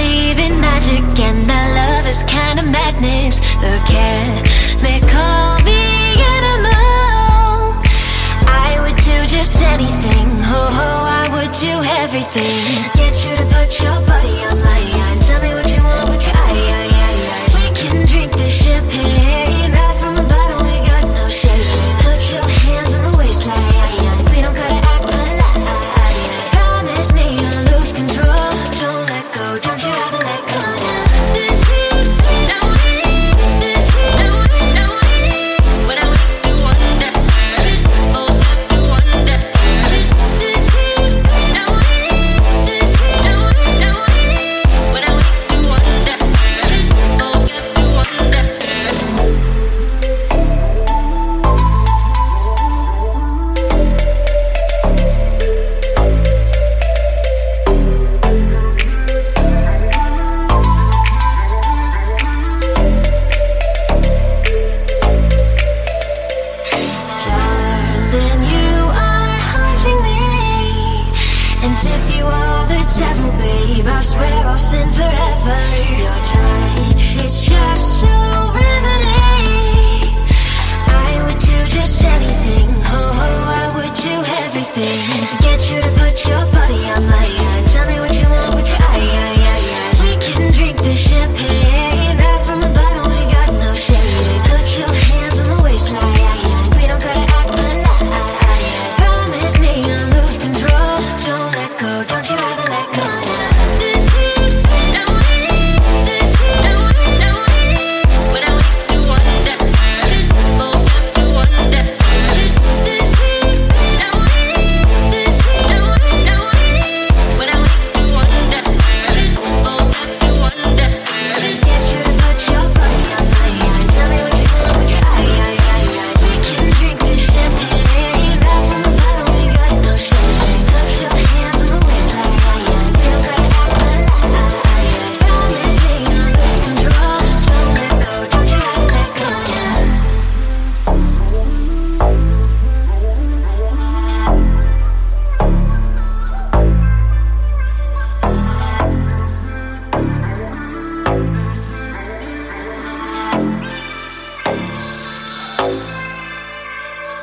believe in magic and that love is kind of madness. The chemical, the animal. I would do just anything. Oh, oh I would do everything. Yeah. devil, babe. I swear I'll sin forever.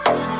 Bye.